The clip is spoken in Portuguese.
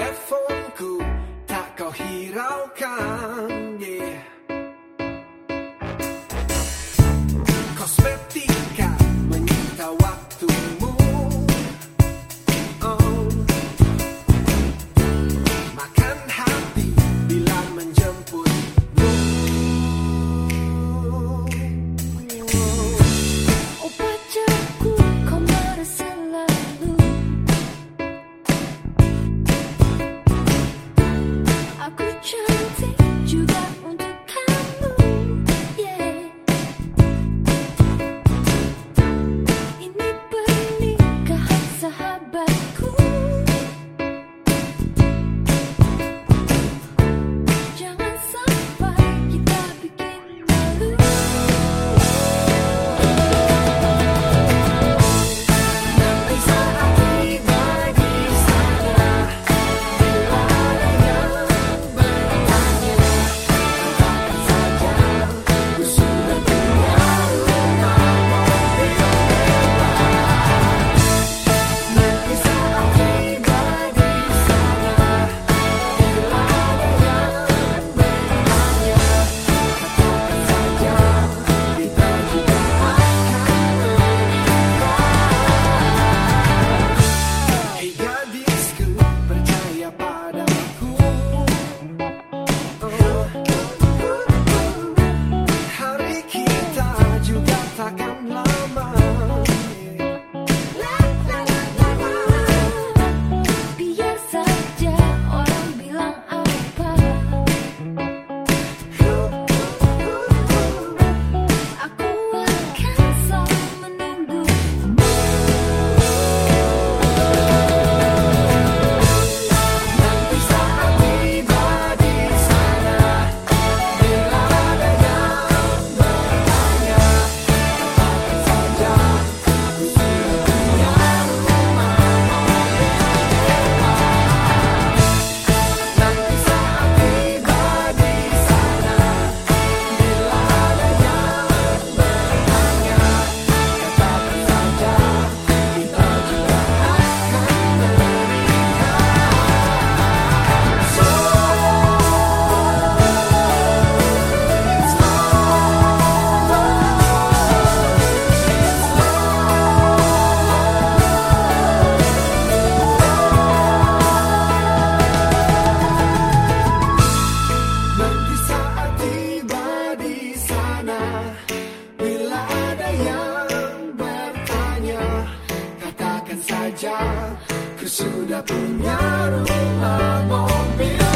left should have been out of my